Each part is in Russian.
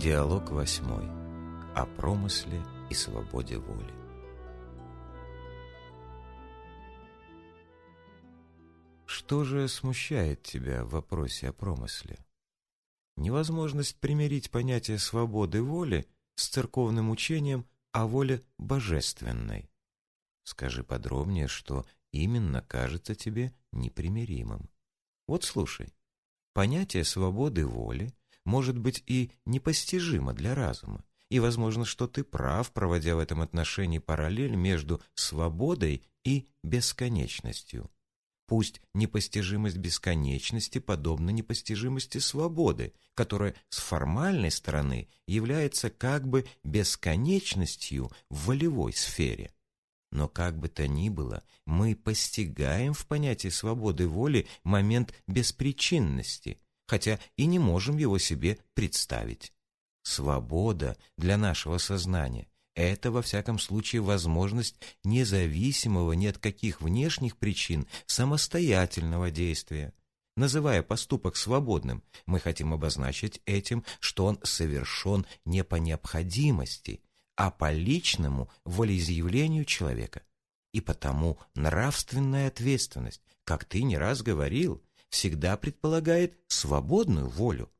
Диалог восьмой. О промысле и свободе воли. Что же смущает тебя в вопросе о промысле? Невозможность примирить понятие свободы воли с церковным учением о воле божественной. Скажи подробнее, что именно кажется тебе непримиримым. Вот слушай. Понятие свободы воли может быть и непостижимо для разума, и возможно, что ты прав, проводя в этом отношении параллель между свободой и бесконечностью. Пусть непостижимость бесконечности подобна непостижимости свободы, которая с формальной стороны является как бы бесконечностью в волевой сфере. Но как бы то ни было, мы постигаем в понятии свободы воли момент беспричинности, хотя и не можем его себе представить. Свобода для нашего сознания – это, во всяком случае, возможность независимого ни от каких внешних причин самостоятельного действия. Называя поступок свободным, мы хотим обозначить этим, что он совершен не по необходимости – а по личному волеизъявлению человека. И потому нравственная ответственность, как ты не раз говорил, всегда предполагает свободную волю.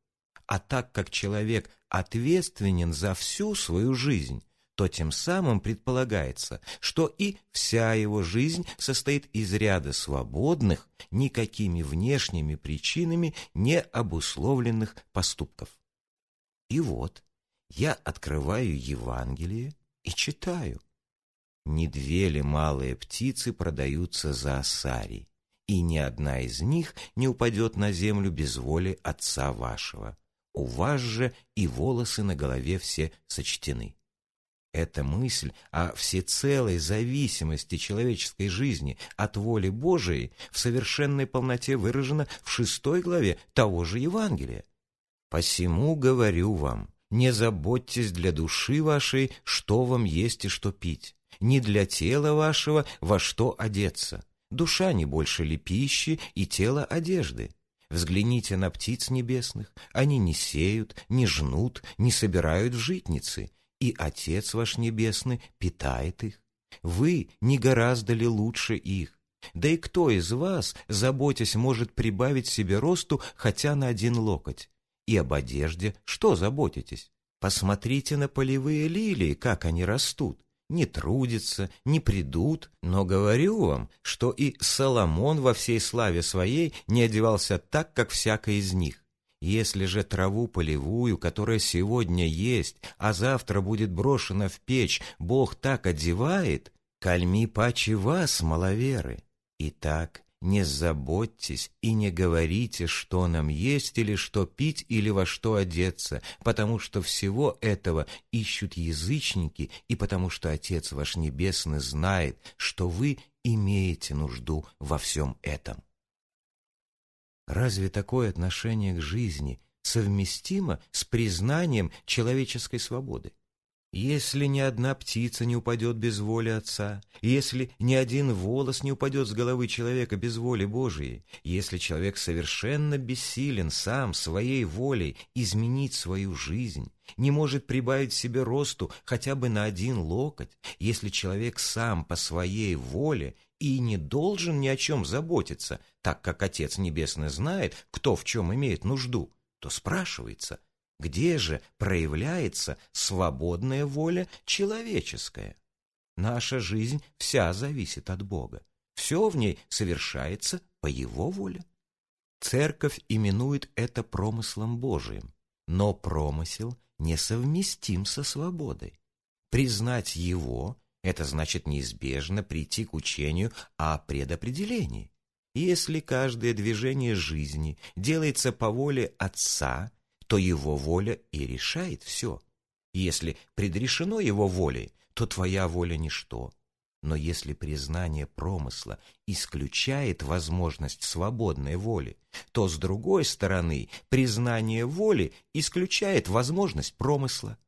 А так как человек ответственен за всю свою жизнь, то тем самым предполагается, что и вся его жизнь состоит из ряда свободных, никакими внешними причинами не обусловленных поступков. И вот, я открываю Евангелие и читаю. Не две ли малые птицы продаются за осарий, и ни одна из них не упадет на землю без воли Отца вашего. У вас же и волосы на голове все сочтены. Эта мысль о всецелой зависимости человеческой жизни от воли Божией в совершенной полноте выражена в шестой главе того же Евангелия. «Посему говорю вам, не заботьтесь для души вашей, что вам есть и что пить, не для тела вашего, во что одеться. Душа не больше ли пищи и тело одежды? Взгляните на птиц небесных, они не сеют, не жнут, не собирают в житницы, и Отец ваш Небесный питает их. Вы не гораздо ли лучше их? Да и кто из вас, заботясь, может прибавить себе росту хотя на один локоть? И об одежде что заботитесь? Посмотрите на полевые лилии, как они растут. Не трудятся, не придут, но говорю вам, что и Соломон во всей славе своей не одевался так, как всякий из них. Если же траву полевую, которая сегодня есть, а завтра будет брошена в печь, Бог так одевает, кальми паче вас, маловеры. Итак, не заботьтесь и не говорите, что нам есть или что пить или во что одеться, потому что всего этого ищут язычники и потому что Отец ваш Небесный знает, что вы имеете нужду во всем этом. Разве такое отношение к жизни совместимо с признанием человеческой свободы? Если ни одна птица не упадет без воли Отца, если ни один волос не упадет с головы человека без воли Божией, если человек совершенно бессилен сам своей волей изменить свою жизнь, не может прибавить себе росту хотя бы на один локоть, если человек сам по своей воле и не должен ни о чем заботиться, так как Отец Небесный знает, кто в чем имеет нужду, то спрашивается – где же проявляется свободная воля человеческая? Наша жизнь вся зависит от Бога. Все в ней совершается по Его воле. Церковь именует это промыслом Божиим, но промысел несовместим со свободой. Признать его – это значит неизбежно прийти к учению о предопределении. Если каждое движение жизни делается по воле Отца, то его воля и решает все. Если предрешено его волей, то твоя воля ничто. Но если признание промысла исключает возможность свободной воли, то, с другой стороны, признание воли исключает возможность промысла.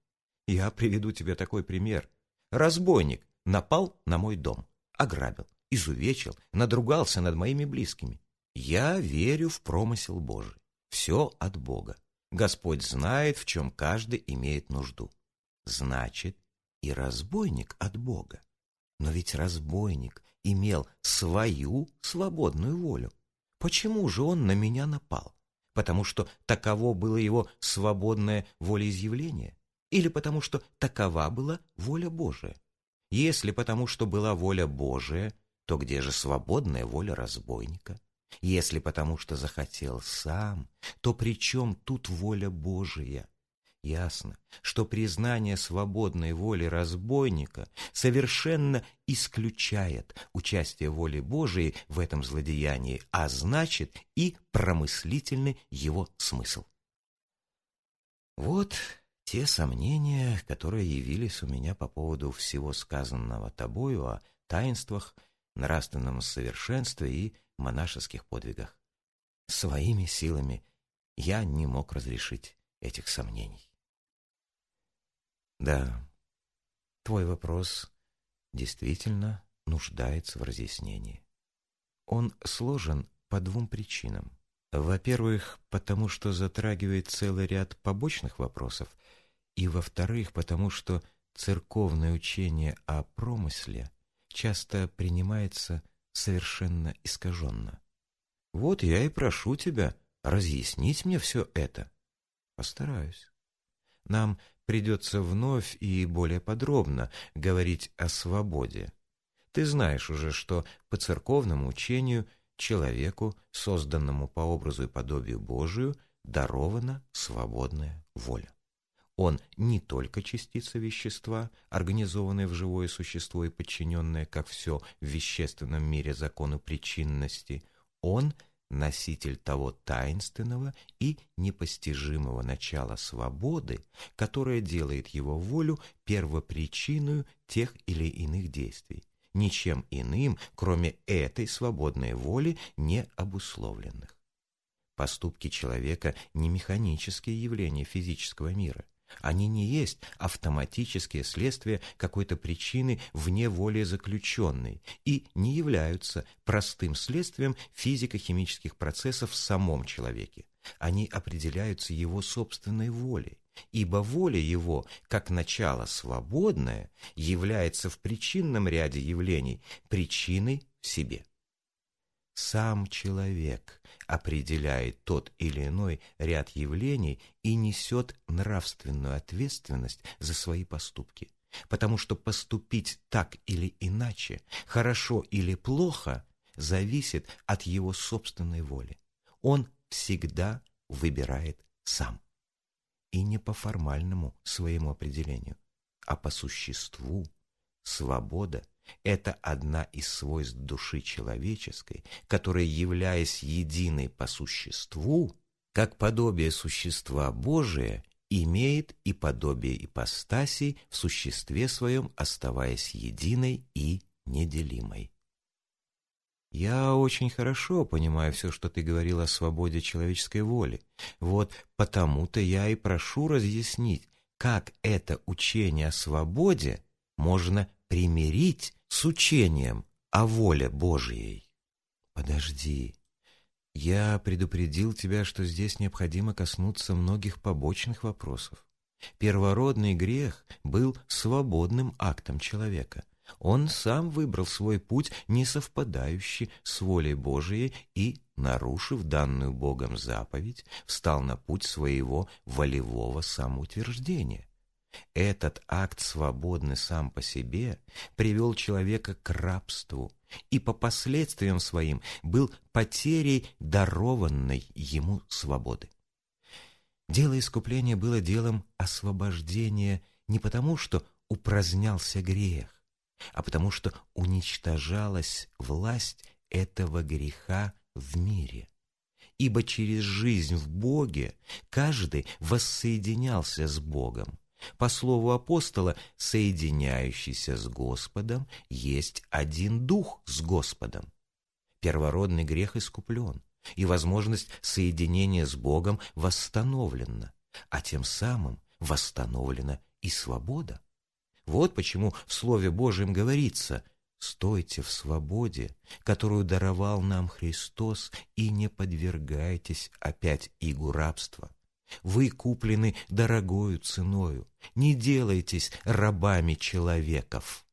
Я приведу тебе такой пример. Разбойник напал на мой дом, ограбил, изувечил, надругался над моими близкими. Я верю в промысел Божий. Все от Бога. Господь знает, в чем каждый имеет нужду. Значит, и разбойник от Бога. Но ведь разбойник имел свою свободную волю. Почему же он на меня напал? Потому что таково было его свободное волеизъявление? Или потому что такова была воля Божия? Если потому что была воля Божия, то где же свободная воля разбойника? Если потому что захотел сам, то при чем тут воля Божия? Ясно, что признание свободной воли разбойника совершенно исключает участие воли Божией в этом злодеянии, а значит и промыслительный его смысл. Вот те сомнения, которые явились у меня по поводу всего сказанного тобою о таинствах, нравственном совершенстве и монашеских подвигах. Своими силами я не мог разрешить этих сомнений. Да, твой вопрос действительно нуждается в разъяснении. Он сложен по двум причинам. Во-первых, потому что затрагивает целый ряд побочных вопросов, и во-вторых, потому что церковное учение о промысле часто принимается совершенно искаженно. Вот я и прошу тебя разъяснить мне все это. Постараюсь. Нам придется вновь и более подробно говорить о свободе. Ты знаешь уже, что по церковному учению человеку, созданному по образу и подобию Божию, дарована свободная воля. Он не только частица вещества, организованная в живое существо и подчиненная, как все в вещественном мире закону причинности, он – носитель того таинственного и непостижимого начала свободы, которое делает его волю первопричиной тех или иных действий, ничем иным, кроме этой свободной воли, не обусловленных. Поступки человека не механические явления физического мира. Они не есть автоматические следствия какой-то причины вне воли заключенной и не являются простым следствием физико-химических процессов в самом человеке. Они определяются его собственной волей, ибо воля его, как начало свободное, является в причинном ряде явлений причиной в себе. Сам человек определяет тот или иной ряд явлений и несет нравственную ответственность за свои поступки. Потому что поступить так или иначе, хорошо или плохо, зависит от его собственной воли. Он всегда выбирает сам. И не по формальному своему определению, а по существу. Свобода это одна из свойств души человеческой, которая, являясь единой по существу, как подобие существа Божия, имеет и подобие ипостасей в существе своем, оставаясь единой и неделимой. Я очень хорошо понимаю все, что ты говорил о свободе человеческой воли. Вот потому-то я и прошу разъяснить, как это учение о свободе можно примирить с учением о воле Божьей. Подожди. Я предупредил тебя, что здесь необходимо коснуться многих побочных вопросов. Первородный грех был свободным актом человека. Он сам выбрал свой путь, не совпадающий с волей Божией, и, нарушив данную Богом заповедь, встал на путь своего волевого самоутверждения. Этот акт, свободный сам по себе, привел человека к рабству и по последствиям своим был потерей дарованной ему свободы. Дело искупления было делом освобождения не потому, что упразднялся грех, а потому что уничтожалась власть этого греха в мире. Ибо через жизнь в Боге каждый воссоединялся с Богом, по слову апостола, соединяющийся с Господом есть один дух с Господом. Первородный грех искуплен, и возможность соединения с Богом восстановлена, а тем самым восстановлена и свобода. Вот почему в Слове Божьем говорится «Стойте в свободе, которую даровал нам Христос, и не подвергайтесь опять игу рабства». Вы куплены дорогою ценою. Не делайтесь рабами человеков.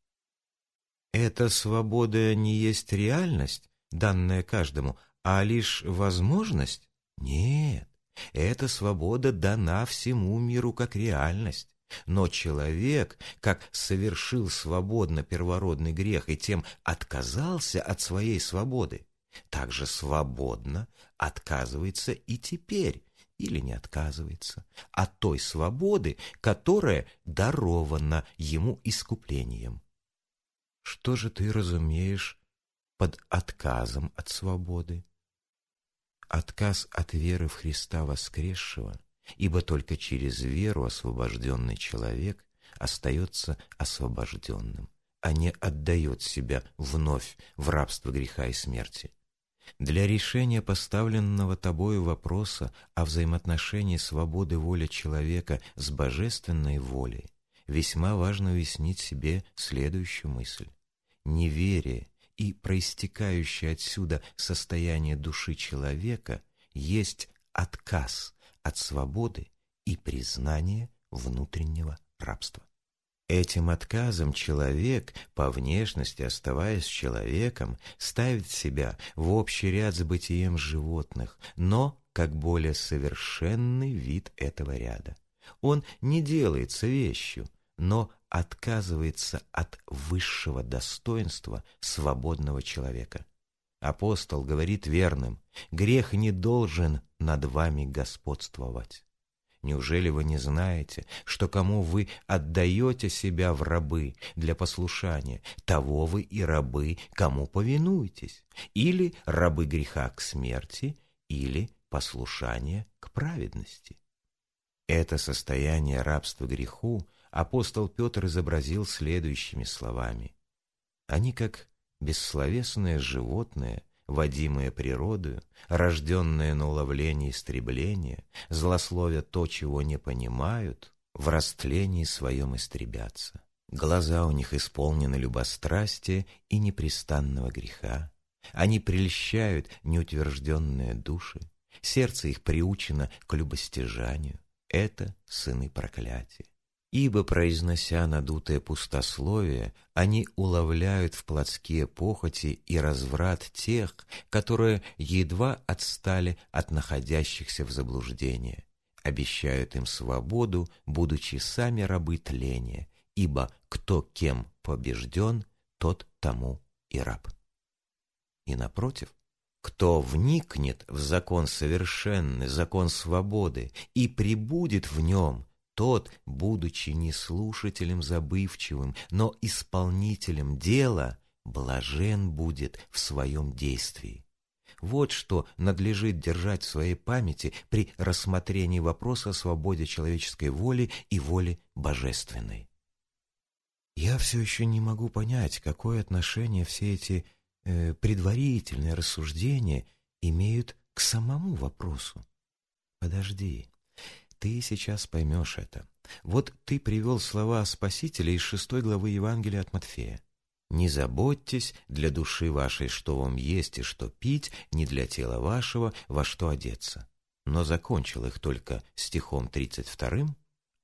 Эта свобода не есть реальность, данная каждому, а лишь возможность? Нет, эта свобода дана всему миру как реальность. Но человек, как совершил свободно первородный грех и тем отказался от своей свободы, также свободно отказывается и теперь, или не отказывается, от той свободы, которая дарована ему искуплением. Что же ты разумеешь под отказом от свободы? Отказ от веры в Христа воскресшего, ибо только через веру освобожденный человек остается освобожденным, а не отдает себя вновь в рабство греха и смерти. Для решения поставленного тобою вопроса о взаимоотношении свободы воли человека с божественной волей весьма важно уяснить себе следующую мысль. Неверие и проистекающее отсюда состояние души человека есть отказ от свободы и признание внутреннего рабства. Этим отказом человек, по внешности оставаясь человеком, ставит себя в общий ряд с бытием животных, но как более совершенный вид этого ряда. Он не делается вещью, но отказывается от высшего достоинства свободного человека. Апостол говорит верным, грех не должен над вами господствовать. Неужели вы не знаете, что кому вы отдаете себя в рабы для послушания, того вы и рабы, кому повинуетесь, или рабы греха к смерти, или послушание к праведности? Это состояние рабства греху апостол Петр изобразил следующими словами. Они как бессловесное животное, водимые природою, рожденные на уловление истребления, злословя то, чего не понимают, в растлении своем истребятся. Глаза у них исполнены любострастия и непрестанного греха. Они прельщают неутвержденные души, сердце их приучено к любостяжанию. Это сыны проклятия. Ибо, произнося надутое пустословие, они уловляют в плотские похоти и разврат тех, которые едва отстали от находящихся в заблуждении, обещают им свободу, будучи сами рабы тления, ибо кто кем побежден, тот тому и раб. И напротив, кто вникнет в закон совершенный, закон свободы, и прибудет в нем – тот, будучи не слушателем забывчивым, но исполнителем дела, блажен будет в своем действии. Вот что надлежит держать в своей памяти при рассмотрении вопроса о свободе человеческой воли и воли божественной. Я все еще не могу понять, какое отношение все эти э, предварительные рассуждения имеют к самому вопросу. Подожди, ты сейчас поймешь это. Вот ты привел слова Спасителя из шестой главы Евангелия от Матфея. «Не заботьтесь для души вашей, что вам есть и что пить, не для тела вашего, во что одеться». Но закончил их только стихом тридцать вторым.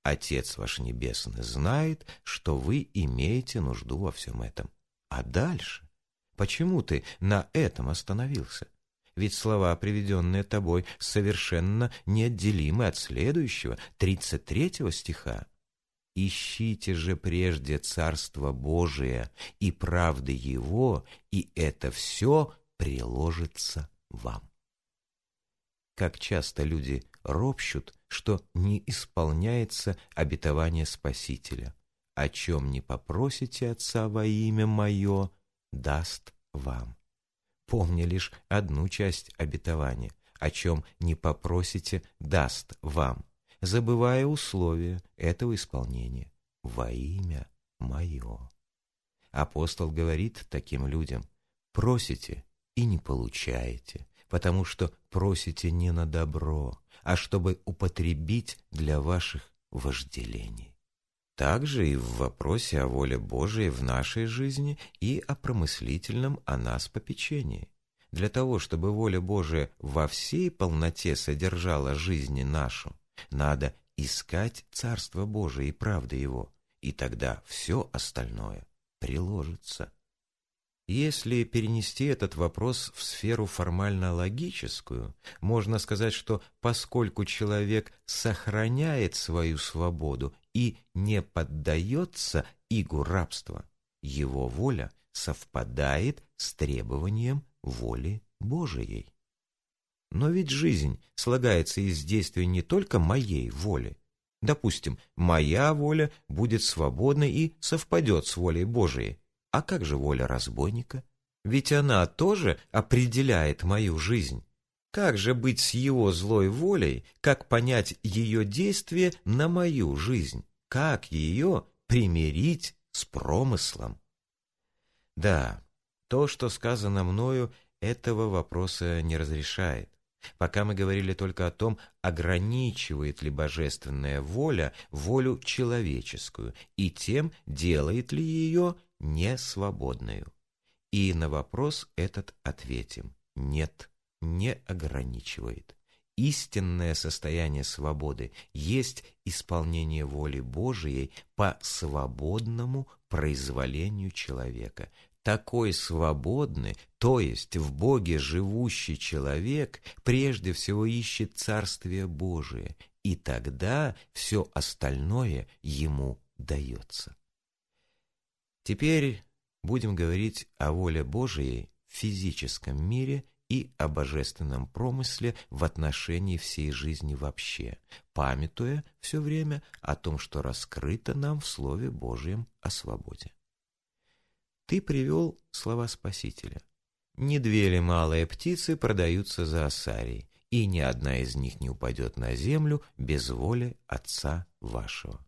«Отец ваш Небесный знает, что вы имеете нужду во всем этом». А дальше? Почему ты на этом остановился? Ведь слова, приведенные тобой, совершенно неотделимы от следующего, тридцать третьего стиха. «Ищите же прежде Царство Божие и правды Его, и это все приложится вам». Как часто люди ропщут, что не исполняется обетование Спасителя. О чем не попросите Отца во имя Мое, даст вам помни лишь одну часть обетования, о чем не попросите, даст вам, забывая условия этого исполнения во имя мое. Апостол говорит таким людям, просите и не получаете, потому что просите не на добро, а чтобы употребить для ваших вожделений. Также и в вопросе о воле Божией в нашей жизни и о промыслительном о нас попечении. Для того, чтобы воля Божия во всей полноте содержала жизнь нашу, Надо искать Царство Божие и правды Его, и тогда все остальное приложится. Если перенести этот вопрос в сферу формально-логическую, можно сказать, что поскольку человек сохраняет свою свободу и не поддается игу рабства, его воля совпадает с требованием воли Божией. Но ведь жизнь слагается из действий не только моей воли. Допустим, моя воля будет свободной и совпадет с волей Божией. А как же воля разбойника? Ведь она тоже определяет мою жизнь. Как же быть с его злой волей, как понять ее действие на мою жизнь? Как ее примирить с промыслом? Да, то, что сказано мною, этого вопроса не разрешает. Пока мы говорили только о том, ограничивает ли божественная воля волю человеческую, и тем делает ли ее несвободную. И на вопрос этот ответим – нет, не ограничивает. Истинное состояние свободы есть исполнение воли Божией по свободному произволению человека. Такой свободный, то есть в Боге живущий человек, прежде всего ищет Царствие Божие, и тогда все остальное ему дается. Теперь будем говорить о воле Божией в физическом мире и о божественном промысле в отношении всей жизни вообще, памятуя все время о том, что раскрыто нам в Слове Божьем о свободе. Ты привел слова Спасителя. «Не две ли малые птицы продаются за осарий, и ни одна из них не упадет на землю без воли Отца вашего».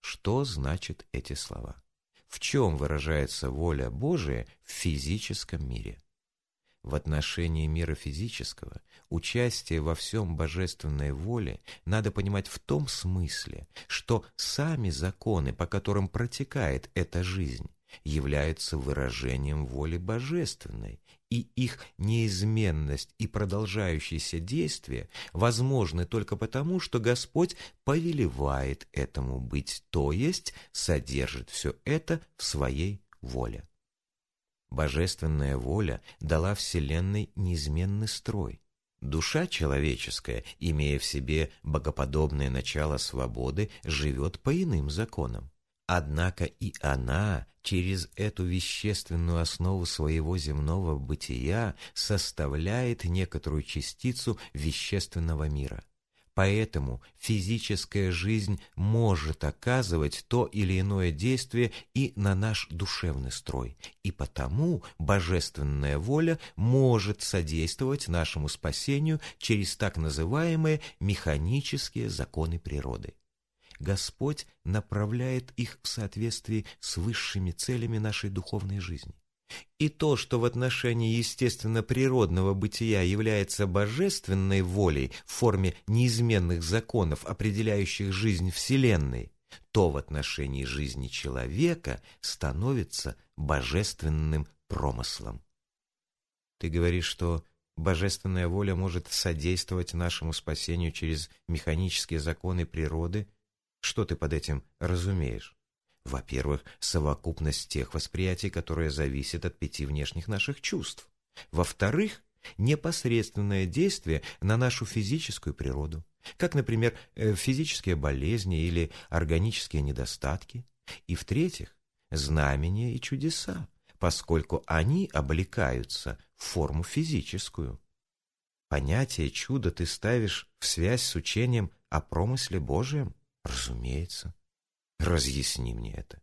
Что значат эти слова? в чем выражается воля Божия в физическом мире. В отношении мира физического участие во всем божественной воле надо понимать в том смысле, что сами законы, по которым протекает эта жизнь, являются выражением воли божественной, и их неизменность и продолжающееся действие возможны только потому, что Господь повелевает этому быть, то есть содержит все это в своей воле. Божественная воля дала Вселенной неизменный строй. Душа человеческая, имея в себе богоподобное начало свободы, живет по иным законам. Однако и она через эту вещественную основу своего земного бытия составляет некоторую частицу вещественного мира. Поэтому физическая жизнь может оказывать то или иное действие и на наш душевный строй, и потому божественная воля может содействовать нашему спасению через так называемые механические законы природы. Господь направляет их в соответствии с высшими целями нашей духовной жизни. И то, что в отношении естественно-природного бытия является божественной волей в форме неизменных законов, определяющих жизнь Вселенной, то в отношении жизни человека становится божественным промыслом. Ты говоришь, что божественная воля может содействовать нашему спасению через механические законы природы – что ты под этим разумеешь? Во-первых, совокупность тех восприятий, которые зависят от пяти внешних наших чувств. Во-вторых, непосредственное действие на нашу физическую природу, как, например, э, физические болезни или органические недостатки. И в-третьих, знамения и чудеса, поскольку они облекаются в форму физическую. Понятие чуда ты ставишь в связь с учением о промысле Божьем? Разумеется. Разъясни мне это.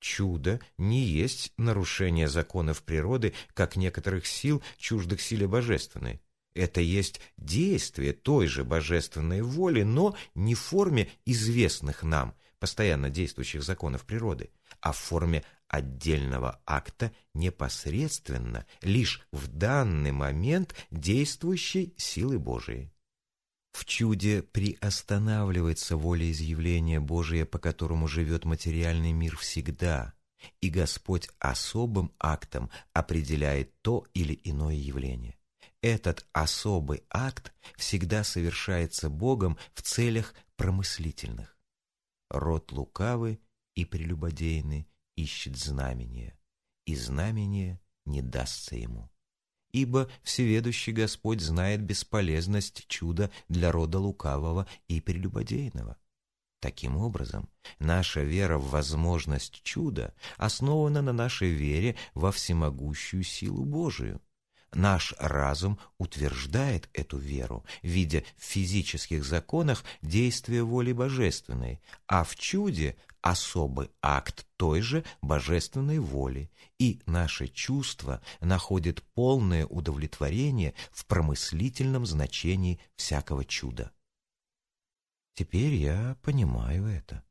Чудо не есть нарушение законов природы, как некоторых сил, чуждых силе божественной. Это есть действие той же божественной воли, но не в форме известных нам, постоянно действующих законов природы, а в форме отдельного акта непосредственно, лишь в данный момент действующей силы Божией. В чуде приостанавливается волеизъявление Божие, по которому живет материальный мир всегда, и Господь особым актом определяет то или иное явление. этот особый акт всегда совершается Богом в целях промыслительных. Род лукавый и прелюбодейный ищет знамения, и знамение не дастся ему. Ибо всеведущий Господь знает бесполезность чуда для рода лукавого и прелюбодейного. Таким образом, наша вера в возможность чуда основана на нашей вере во всемогущую силу Божию. Наш разум утверждает эту веру, видя в физических законах действие воли божественной, а в чуде особый акт той же божественной воли, и наше чувство находит полное удовлетворение в промыслительном значении всякого чуда. Теперь я понимаю это.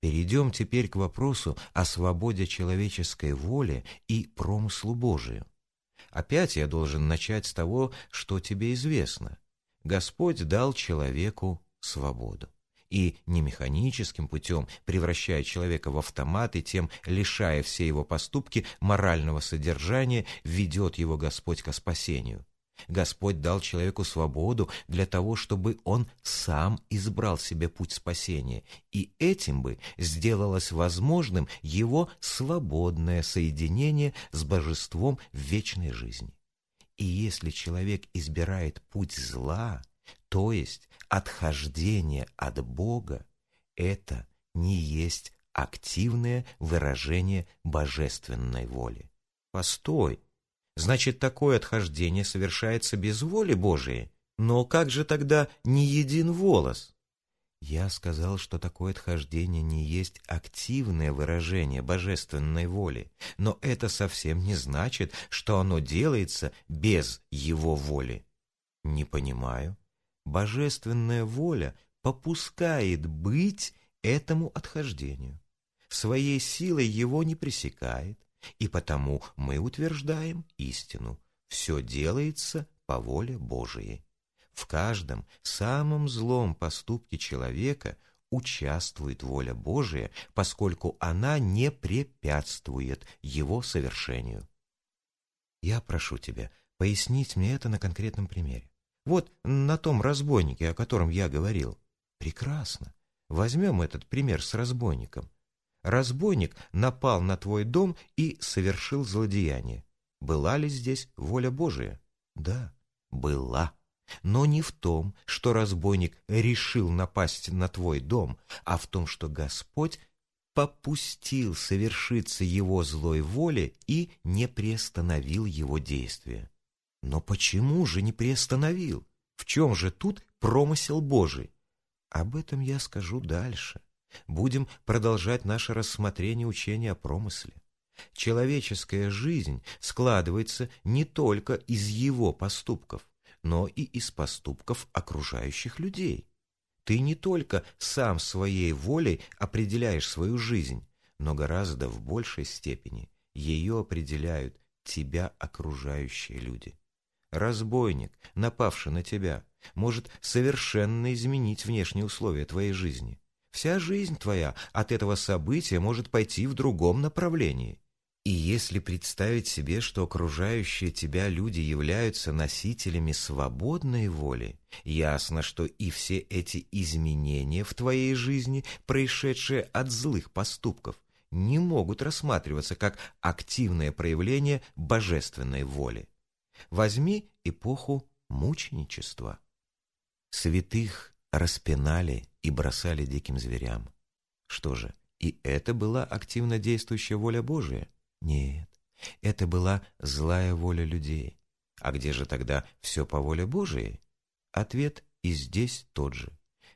Перейдем теперь к вопросу о свободе человеческой воли и промыслу Божию. Опять я должен начать с того, что тебе известно. Господь дал человеку свободу. И не механическим путем, превращая человека в автомат и тем лишая все его поступки морального содержания, ведет его Господь ко спасению. Господь дал человеку свободу для того, чтобы он сам избрал себе путь спасения, и этим бы сделалось возможным его свободное соединение с божеством в вечной жизни. И если человек избирает путь зла, то есть отхождение от Бога, это не есть активное выражение божественной воли. Постой, Значит, такое отхождение совершается без воли Божией. Но как же тогда не един волос? Я сказал, что такое отхождение не есть активное выражение божественной воли, но это совсем не значит, что оно делается без его воли. Не понимаю. Божественная воля попускает быть этому отхождению. Своей силой его не пресекает, и потому мы утверждаем истину. Все делается по воле Божией. В каждом самом злом поступке человека участвует воля Божия, поскольку она не препятствует его совершению. Я прошу тебя пояснить мне это на конкретном примере. Вот на том разбойнике, о котором я говорил. Прекрасно. Возьмем этот пример с разбойником. Разбойник напал на твой дом и совершил злодеяние. Была ли здесь воля Божия? Да, была. Но не в том, что разбойник решил напасть на твой дом, а в том, что Господь попустил совершиться его злой воле и не приостановил его действия. Но почему же не приостановил? В чем же тут промысел Божий? Об этом я скажу дальше будем продолжать наше рассмотрение учения о промысле. Человеческая жизнь складывается не только из его поступков, но и из поступков окружающих людей. Ты не только сам своей волей определяешь свою жизнь, но гораздо в большей степени ее определяют тебя окружающие люди. Разбойник, напавший на тебя, может совершенно изменить внешние условия твоей жизни. Вся жизнь твоя от этого события может пойти в другом направлении. И если представить себе, что окружающие тебя люди являются носителями свободной воли, ясно, что и все эти изменения в твоей жизни, происшедшие от злых поступков, не могут рассматриваться как активное проявление божественной воли. Возьми эпоху мученичества. Святых распинали и бросали диким зверям. Что же, и это была активно действующая воля Божия? Нет, это была злая воля людей. А где же тогда все по воле Божией? Ответ и здесь тот же.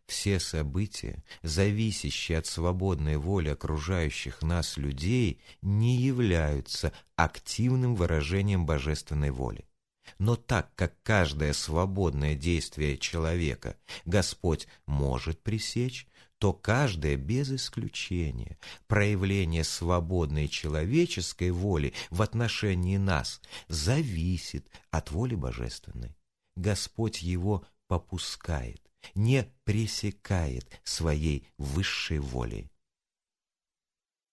Все события, зависящие от свободной воли окружающих нас людей, не являются активным выражением божественной воли. Но так как каждое свободное действие человека Господь может пресечь, то каждое без исключения проявление свободной человеческой воли в отношении нас зависит от воли божественной. Господь его попускает, не пресекает своей высшей волей.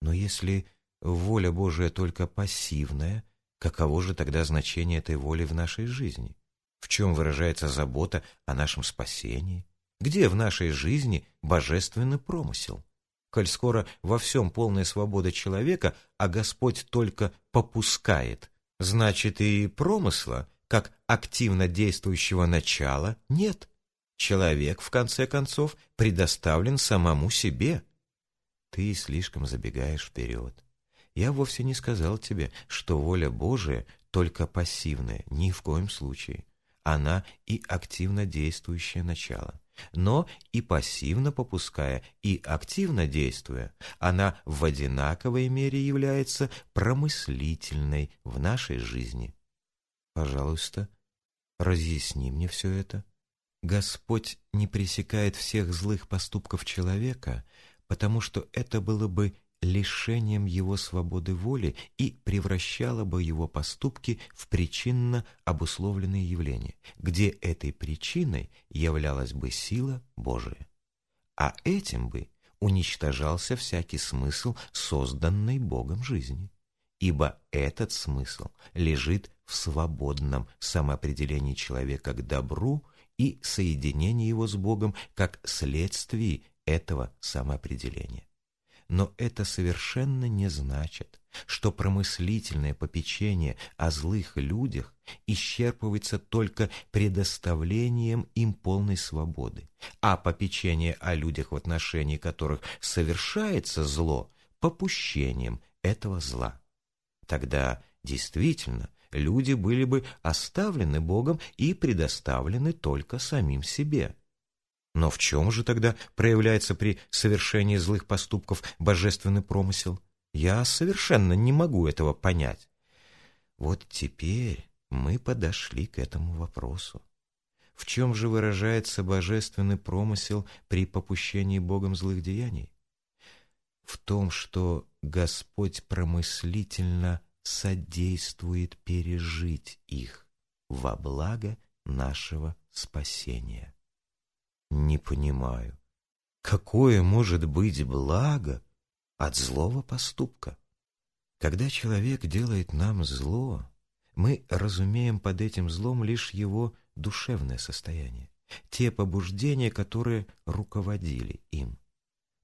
Но если воля Божия только пассивная, Каково же тогда значение этой воли в нашей жизни? В чем выражается забота о нашем спасении? Где в нашей жизни божественный промысел? Коль скоро во всем полная свобода человека, а Господь только попускает, значит и промысла, как активно действующего начала, нет. Человек, в конце концов, предоставлен самому себе. Ты слишком забегаешь вперед. Я вовсе не сказал тебе, что воля Божия только пассивная, ни в коем случае. Она и активно действующее начало. Но и пассивно попуская, и активно действуя, она в одинаковой мере является промыслительной в нашей жизни. Пожалуйста, разъясни мне все это. Господь не пресекает всех злых поступков человека, потому что это было бы лишением его свободы воли и превращало бы его поступки в причинно обусловленные явления, где этой причиной являлась бы сила Божия. А этим бы уничтожался всякий смысл созданной Богом жизни. Ибо этот смысл лежит в свободном самоопределении человека к добру и соединении его с Богом как следствии этого самоопределения. Но это совершенно не значит, что промыслительное попечение о злых людях исчерпывается только предоставлением им полной свободы, а попечение о людях, в отношении которых совершается зло, попущением этого зла. Тогда действительно люди были бы оставлены Богом и предоставлены только самим себе. Но в чем же тогда проявляется при совершении злых поступков божественный промысел? Я совершенно не могу этого понять. Вот теперь мы подошли к этому вопросу. В чем же выражается божественный промысел при попущении Богом злых деяний? В том, что Господь промыслительно содействует пережить их во благо нашего спасения. Не понимаю, какое может быть благо от злого поступка? Когда человек делает нам зло, мы разумеем под этим злом лишь его душевное состояние, те побуждения, которые руководили им.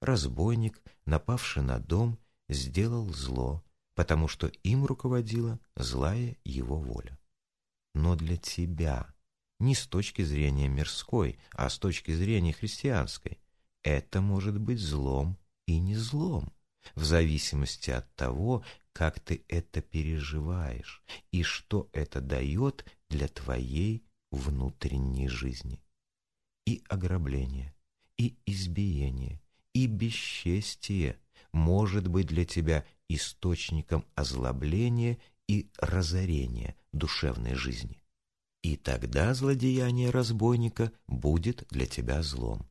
Разбойник, напавший на дом, сделал зло, потому что им руководила злая его воля. Но для тебя не с точки зрения мирской, а с точки зрения христианской. Это может быть злом и не злом, в зависимости от того, как ты это переживаешь и что это дает для твоей внутренней жизни. И ограбление, и избиение, и бесчестие может быть для тебя источником озлобления и разорения душевной жизни. И тогда злодеяние разбойника будет для тебя злом.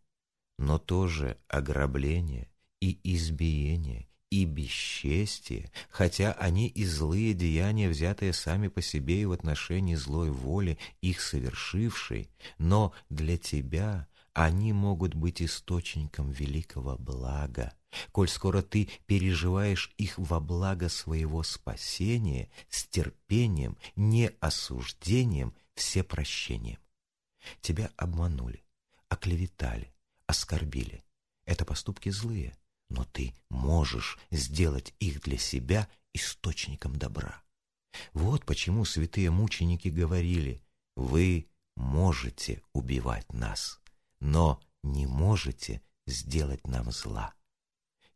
Но тоже ограбление и избиение и бесчестие, хотя они и злые деяния, взятые сами по себе и в отношении злой воли, их совершившей, но для тебя они могут быть источником великого блага, коль скоро ты переживаешь их во благо своего спасения с терпением, не осуждением все прощением. Тебя обманули, оклеветали, оскорбили. Это поступки злые, но ты можешь сделать их для себя источником добра. Вот почему святые мученики говорили, вы можете убивать нас, но не можете сделать нам зла.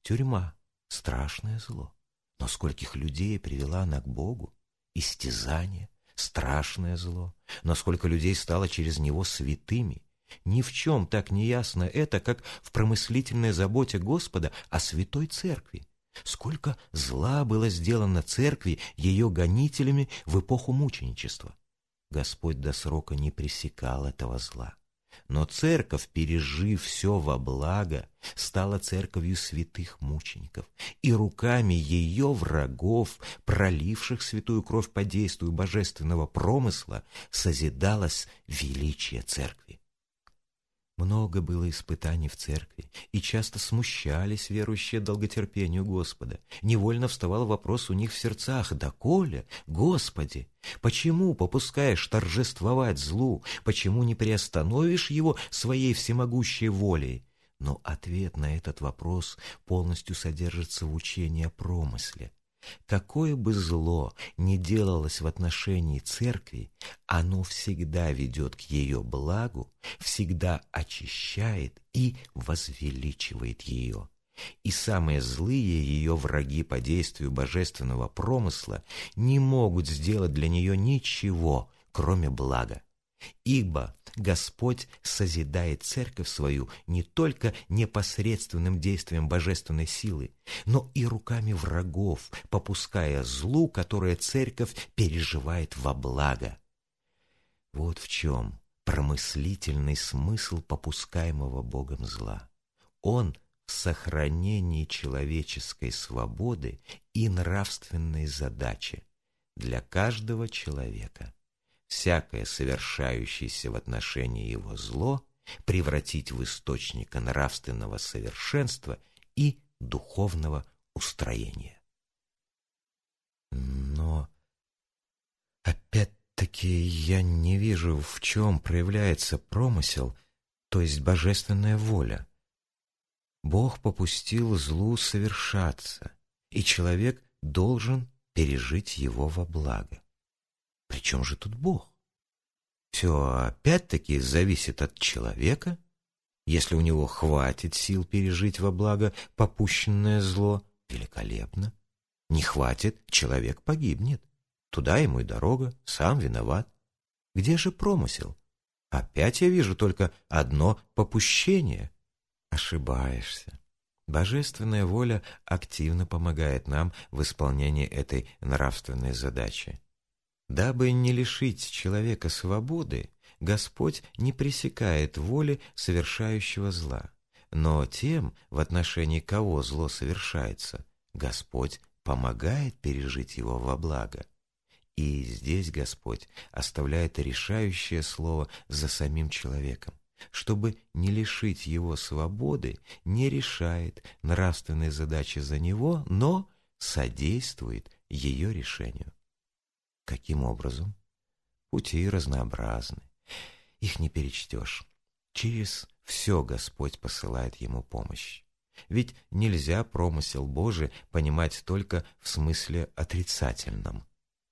Тюрьма — страшное зло, но скольких людей привела она к Богу, истязание, страшное зло, насколько людей стало через него святыми. Ни в чем так не ясно это, как в промыслительной заботе Господа о святой церкви. Сколько зла было сделано церкви ее гонителями в эпоху мученичества. Господь до срока не пресекал этого зла. Но церковь, пережив все во благо, стала церковью святых мучеников, и руками ее врагов, проливших святую кровь по действию божественного промысла, созидалось величие церкви. Много было испытаний в церкви, и часто смущались верующие долготерпению Господа. Невольно вставал вопрос у них в сердцах, «Да, Коля, Господи, почему попускаешь торжествовать злу? Почему не приостановишь его своей всемогущей волей?» Но ответ на этот вопрос полностью содержится в учении о промысле. Какое бы зло ни делалось в отношении церкви, оно всегда ведет к ее благу, всегда очищает и возвеличивает ее. И самые злые ее враги по действию божественного промысла не могут сделать для нее ничего, кроме блага. Ибо Господь созидает церковь свою не только непосредственным действием божественной силы, но и руками врагов, попуская злу, которое церковь переживает во благо. Вот в чем промыслительный смысл попускаемого Богом зла. Он в сохранении человеческой свободы и нравственной задачи для каждого человека – всякое совершающееся в отношении его зло превратить в источника нравственного совершенства и духовного устроения. Но опять-таки я не вижу, в чем проявляется промысел, то есть божественная воля. Бог попустил злу совершаться, и человек должен пережить его во благо. При чем же тут Бог? Все опять-таки зависит от человека. Если у него хватит сил пережить во благо попущенное зло, великолепно. Не хватит, человек погибнет. Туда ему и дорога, сам виноват. Где же промысел? Опять я вижу только одно попущение. Ошибаешься. Божественная воля активно помогает нам в исполнении этой нравственной задачи. Дабы не лишить человека свободы, Господь не пресекает воли совершающего зла. Но тем, в отношении кого зло совершается, Господь помогает пережить его во благо. И здесь Господь оставляет решающее слово за самим человеком. Чтобы не лишить его свободы, не решает нравственные задачи за него, но содействует ее решению. Каким образом? Пути разнообразны. Их не перечтешь. Через все Господь посылает ему помощь. Ведь нельзя промысел Божий понимать только в смысле отрицательном.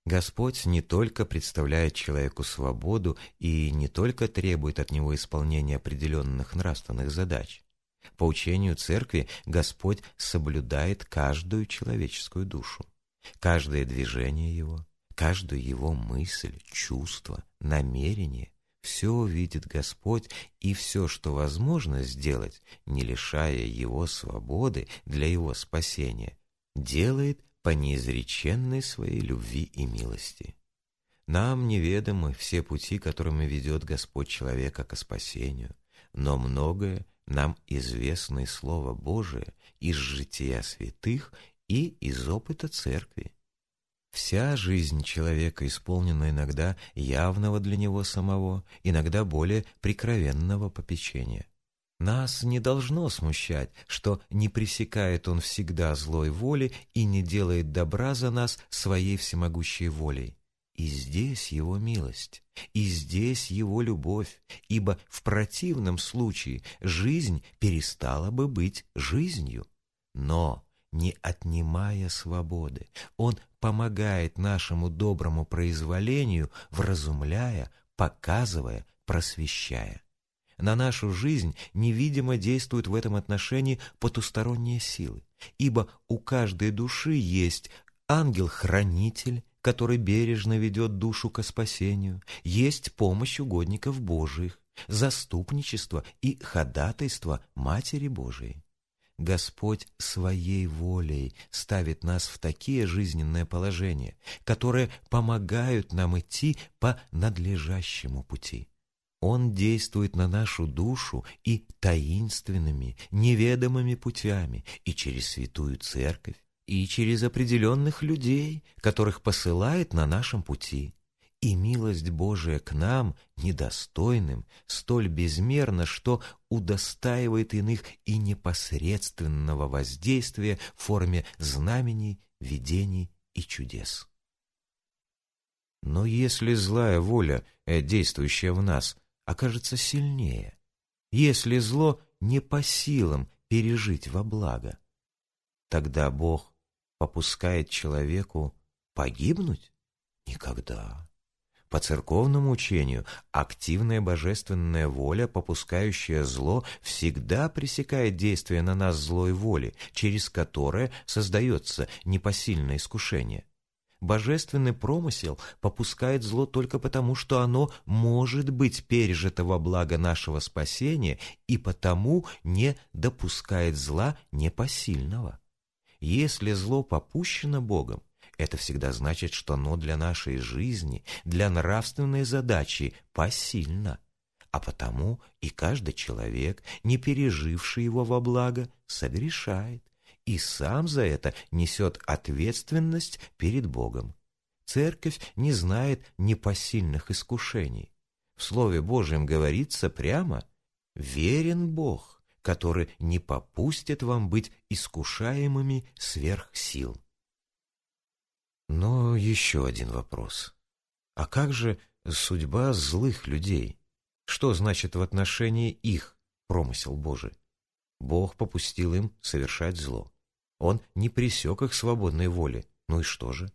Господь не только представляет человеку свободу и не только требует от него исполнения определенных нравственных задач. По учению Церкви Господь соблюдает каждую человеческую душу, каждое движение его, Каждую его мысль, чувство, намерение – все видит Господь, и все, что возможно сделать, не лишая его свободы для его спасения, делает по неизреченной своей любви и милости. Нам неведомы все пути, которыми ведет Господь человека к спасению, но многое нам известно из Слова Божия, из жития святых и из опыта Церкви. Вся жизнь человека исполнена иногда явного для него самого, иногда более прикровенного попечения. Нас не должно смущать, что не пресекает он всегда злой воли и не делает добра за нас своей всемогущей волей. И здесь его милость, и здесь его любовь, ибо в противном случае жизнь перестала бы быть жизнью. Но не отнимая свободы. Он помогает нашему доброму произволению, вразумляя, показывая, просвещая. На нашу жизнь невидимо действуют в этом отношении потусторонние силы, ибо у каждой души есть ангел-хранитель, который бережно ведет душу ко спасению, есть помощь угодников Божиих, заступничество и ходатайство Матери Божией. Господь своей волей ставит нас в такие жизненные положения, которые помогают нам идти по надлежащему пути. Он действует на нашу душу и таинственными, неведомыми путями, и через святую церковь, и через определенных людей, которых посылает на нашем пути. И милость Божия к нам, недостойным, столь безмерна, что удостаивает иных и непосредственного воздействия в форме знамений, видений и чудес. Но если злая воля, э, действующая в нас, окажется сильнее, если зло не по силам пережить во благо, тогда Бог попускает человеку погибнуть? Никогда. По церковному учению, активная божественная воля, попускающая зло, всегда пресекает действие на нас злой воли, через которое создается непосильное искушение. Божественный промысел попускает зло только потому, что оно может быть пережито во благо нашего спасения и потому не допускает зла непосильного. Если зло попущено Богом, это всегда значит, что оно для нашей жизни, для нравственной задачи посильно. А потому и каждый человек, не переживший его во благо, согрешает и сам за это несет ответственность перед Богом. Церковь не знает непосильных искушений. В Слове Божьем говорится прямо «Верен Бог, который не попустит вам быть искушаемыми сверх сил». Но еще один вопрос. А как же судьба злых людей? Что значит в отношении их промысел Божий? Бог попустил им совершать зло. Он не пресек их свободной воли. Ну и что же?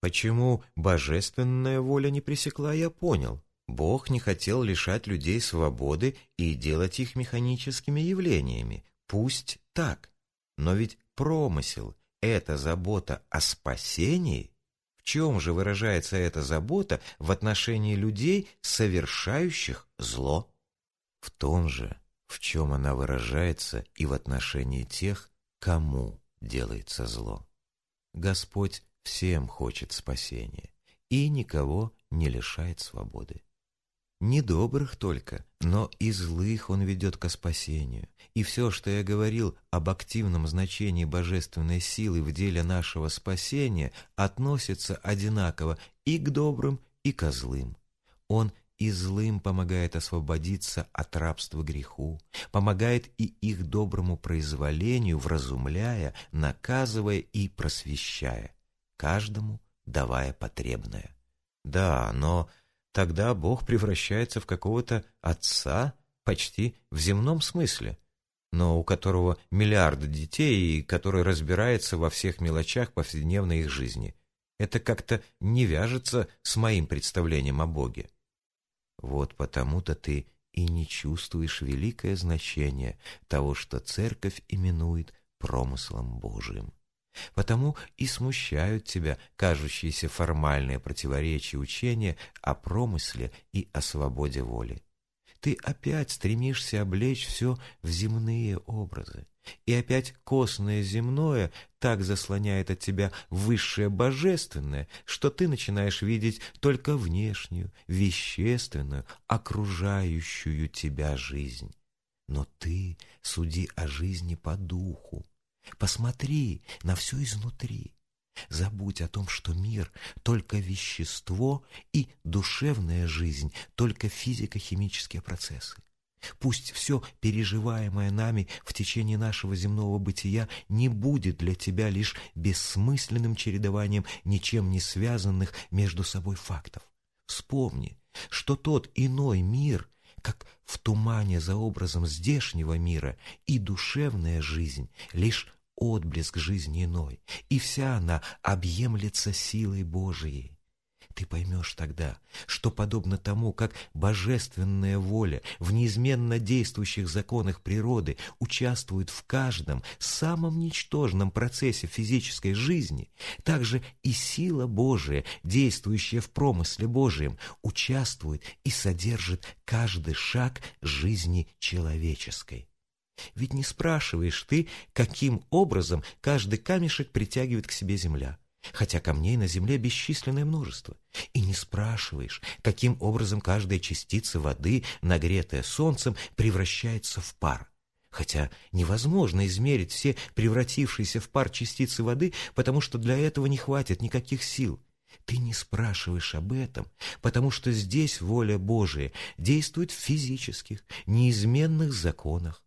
Почему божественная воля не пресекла, я понял. Бог не хотел лишать людей свободы и делать их механическими явлениями. Пусть так. Но ведь промысел – это забота о спасении. В чем же выражается эта забота в отношении людей, совершающих зло? В том же, в чем она выражается и в отношении тех, кому делается зло. Господь всем хочет спасения и никого не лишает свободы. Не добрых только, но и злых Он ведет ко спасению. И все, что я говорил об активном значении божественной силы в деле нашего спасения, относится одинаково и к добрым, и к злым. Он и злым помогает освободиться от рабства греху, помогает и их доброму произволению, вразумляя, наказывая и просвещая, каждому давая потребное. Да, но тогда Бог превращается в какого-то отца почти в земном смысле, но у которого миллиарды детей и который разбирается во всех мелочах повседневной их жизни. Это как-то не вяжется с моим представлением о Боге. Вот потому-то ты и не чувствуешь великое значение того, что Церковь именует промыслом Божиим. Потому и смущают тебя кажущиеся формальные противоречия учения о промысле и о свободе воли. Ты опять стремишься облечь все в земные образы, и опять костное земное так заслоняет от тебя высшее божественное, что ты начинаешь видеть только внешнюю, вещественную, окружающую тебя жизнь. Но ты суди о жизни по духу. Посмотри на все изнутри. Забудь о том, что мир — только вещество и душевная жизнь — только физико-химические процессы. Пусть все переживаемое нами в течение нашего земного бытия не будет для тебя лишь бессмысленным чередованием ничем не связанных между собой фактов. Вспомни, что тот иной мир, как в тумане за образом здешнего мира, и душевная жизнь — лишь отблеск жизни иной, и вся она объемлется силой Божией. Ты поймешь тогда, что подобно тому, как божественная воля в неизменно действующих законах природы участвует в каждом самом ничтожном процессе физической жизни, так же и сила Божия, действующая в промысле Божием, участвует и содержит каждый шаг жизни человеческой. Ведь не спрашиваешь ты, каким образом каждый камешек притягивает к себе земля хотя камней на земле бесчисленное множество. И не спрашиваешь, каким образом каждая частица воды, нагретая солнцем, превращается в пар. Хотя невозможно измерить все превратившиеся в пар частицы воды, потому что для этого не хватит никаких сил. Ты не спрашиваешь об этом, потому что здесь воля Божия действует в физических, неизменных законах.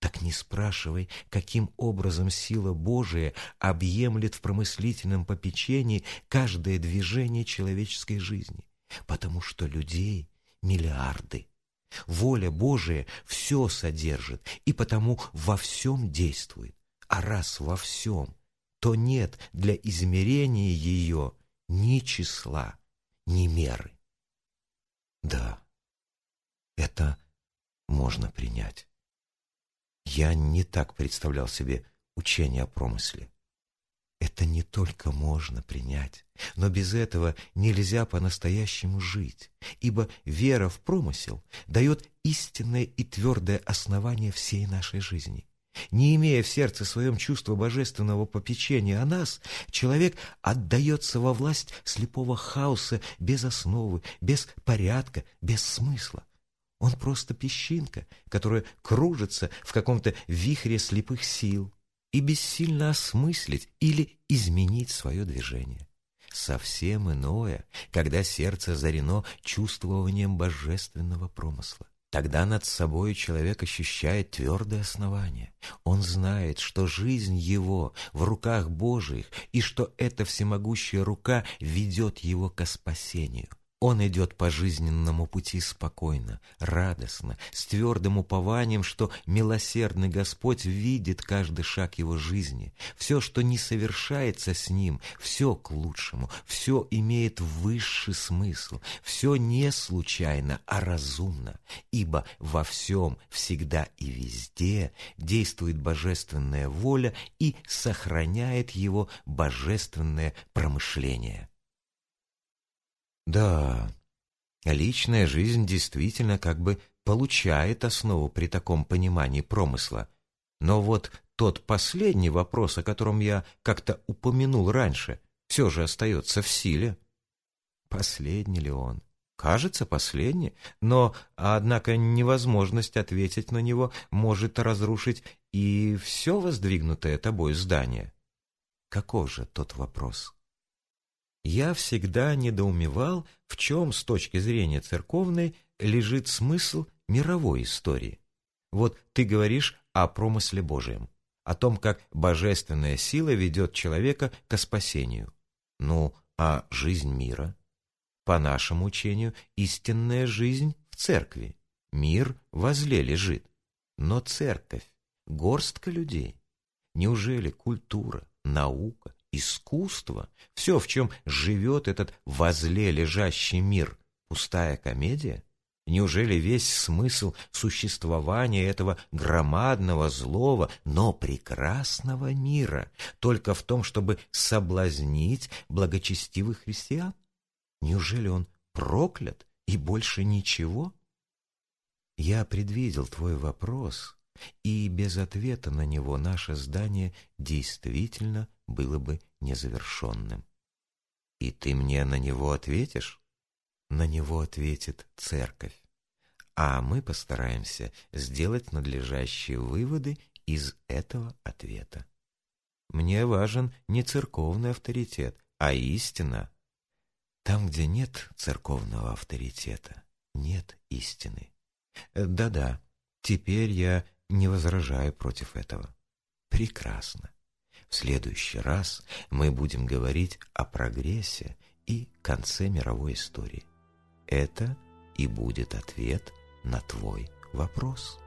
Так не спрашивай, каким образом сила Божия объемлет в промыслительном попечении каждое движение человеческой жизни, потому что людей миллиарды. Воля Божия все содержит и потому во всем действует. А раз во всем, то нет для измерения ее ни числа, ни меры. Да, это можно принять. Я не так представлял себе учение о промысле. Это не только можно принять, но без этого нельзя по-настоящему жить, ибо вера в промысел дает истинное и твердое основание всей нашей жизни. Не имея в сердце своем чувства божественного попечения о нас, человек отдается во власть слепого хаоса без основы, без порядка, без смысла. Он просто песчинка, которая кружится в каком-то вихре слепых сил и бессильно осмыслить или изменить свое движение. Совсем иное, когда сердце зарено чувствованием божественного промысла. Тогда над собой человек ощущает твердое основание. Он знает, что жизнь его в руках Божиих и что эта всемогущая рука ведет его ко спасению. Он идет по жизненному пути спокойно, радостно, с твердым упованием, что милосердный Господь видит каждый шаг его жизни. Все, что не совершается с ним, все к лучшему, все имеет высший смысл, все не случайно, а разумно, ибо во всем, всегда и везде действует божественная воля и сохраняет его божественное промышление. Да, личная жизнь действительно как бы получает основу при таком понимании промысла. Но вот тот последний вопрос, о котором я как-то упомянул раньше, все же остается в силе. Последний ли он? Кажется, последний, но, однако, невозможность ответить на него может разрушить и все воздвигнутое тобой здание. Каков же тот вопрос? Я всегда недоумевал, в чем с точки зрения церковной лежит смысл мировой истории. Вот ты говоришь о промысле Божьем, о том, как божественная сила ведет человека к спасению. Ну, а жизнь мира? По нашему учению, истинная жизнь в церкви. Мир возле лежит. Но церковь — горстка людей. Неужели культура, наука, искусство, все, в чем живет этот возле лежащий мир, пустая комедия? Неужели весь смысл существования этого громадного, злого, но прекрасного мира только в том, чтобы соблазнить благочестивых христиан? Неужели он проклят и больше ничего? Я предвидел твой вопрос, и без ответа на него наше здание действительно было бы незавершенным. И ты мне на него ответишь? На него ответит церковь. А мы постараемся сделать надлежащие выводы из этого ответа. Мне важен не церковный авторитет, а истина. Там, где нет церковного авторитета, нет истины. Да-да, теперь я не возражаю против этого. Прекрасно. В следующий раз мы будем говорить о прогрессе и конце мировой истории. Это и будет ответ на твой вопрос.